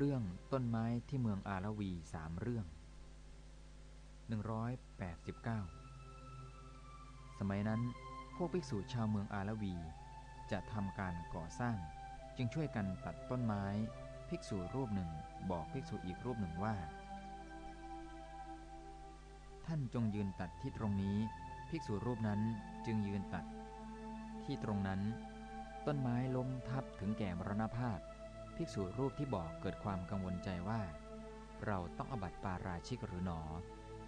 เรื่องต้นไม้ที่เมืองอาลวีสามเรื่อง 189 สมัยนั้นพวกภิกษุชาวเมืองอาลวี จะทำการก่อสร้าง จึงช่วยกันตัดต้นไม้ ภิกษุรูปหนึ่งบอกภิกษุอีกรูปหนึ่งว่า ท่านจงยืนตัดที่ตรงนี้ ภิกษุรูปนั้นจึงยืนตัด ที่ตรงนั้น ต้นไม้ล้มทับถึงแก่มรณภาพ ภิกษุรูปที่บอกเกิดความกังวลใจว่า เราต้องอบัติปาราชิกหรือหนอ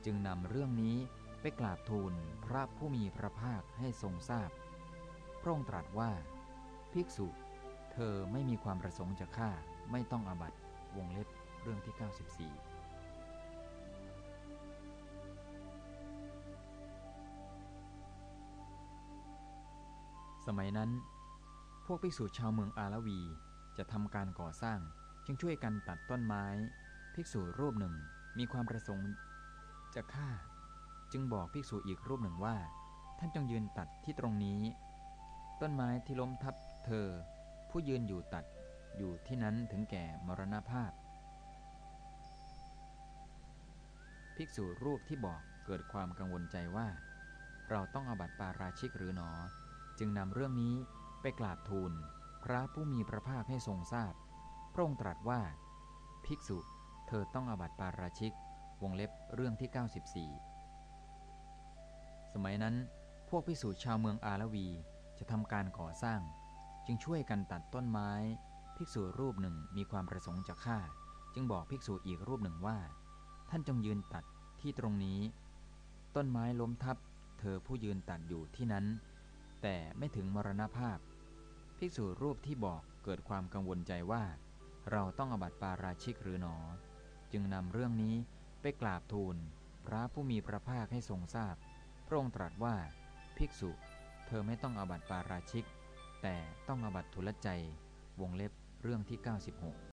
จึงนำเรื่องนี้ไปกราบทูลพระผู้มีพระภาคให้ทรงทราบพระองค์ตรัสว่า ภิกษุ เธอไม่มีความประสงค์จะฆ่าไม่ต้องอบัติวงเล็บเรื่องที่ 94สมัยนั้น พวกภิกษุชาวเมืองอาลวี จะทำการก่อสร้างจึงช่วยกันตัดต้นไม้ ภิกษุรูปหนึ่งมีความประสงค์จะฆ่า จึงบอกภิกษุอีกรูปหนึ่งว่า ท่านจงยืนตัดที่ตรงนี้ ต้นไม้ที่ล้มทับเธอ ผู้ยืนอยู่ตัดอยู่ที่นั้นถึงแก่มรณภาพ ภิกษุรูปที่บอกเกิดความกังวลใจว่า เราต้องอาบัติปาราชิกหรือหนอ จึงนำเรื่องนี้ไปกราบทูล พระผู้มีพระภาคให้ทรงทราบพระองค์ตรัสว่า ภิกษุ เธอต้องอบัติปาราชิก วงเล็บเรื่องที่ 94 สมัยนั้น พวกภิกษุชาวเมืองอาลวีจะทำการก่อสร้าง จึงช่วยกันตัดต้นไม้ ภิกษุรูปหนึ่งมีความประสงค์จะฆ่า จึงบอกภิกษุอีกรูปหนึ่งว่า ท่านจงยืนตัดที่ตรงนี้ ต้นไม้ล้มทับ เธอผู้ยืนตัดอยู่ที่นั้น แต่ไม่ถึงมรณภาพ ภิกษุรูปที่บอกเกิดความกังวลใจว่า เราต้องอบัติปาราชิกหรือหนอ จึงนำเรื่องนี้ไปกราบทูล พระผู้มีพระภาคให้ทรงทราบ พระองค์ตรัสว่า ภิกษุ เธอไม่ต้องอบัติปาราชิก แต่ต้องอบัติทุลใจ วงเล็บเรื่องที่ 96